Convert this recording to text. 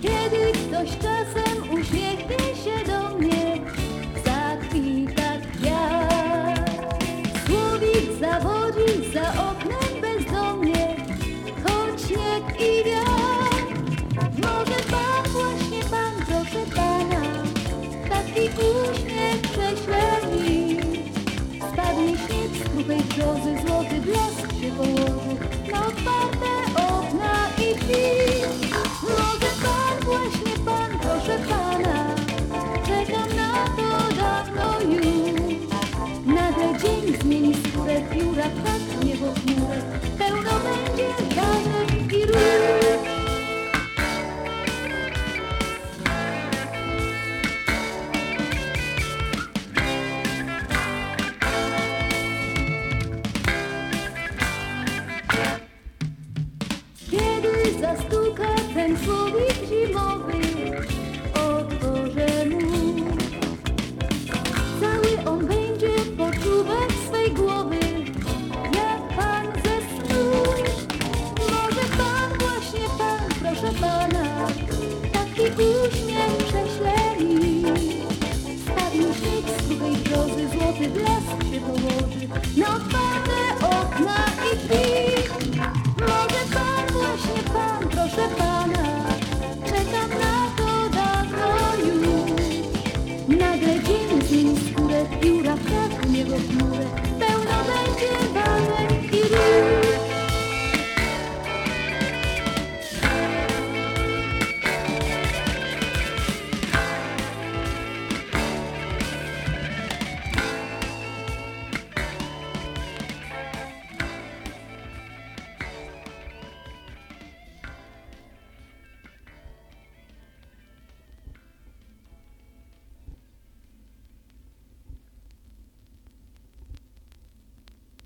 ktoś czasem uśmiechnie się do mnie, zakwita kwiat. Słowik zawodzi za oknem bezdomnie, choć śnieg i wiatr. Może pan, właśnie pan, proszę pana, taki uśmiech zmieni skórę pióra, tak niebo chmurę, pełno będzie danek i róż. Kiedy zastuka ten człowiek proszę pana, taki uśmiech prześle mi. Spadnie śnieg z kruchej brzozy, złoty blask się położy na otwarte okna i drzwi. Może pan, właśnie pan, proszę pana, czekam na to dawno już. Nagle dzień zmieni skórę, pióra w niebo chmurę,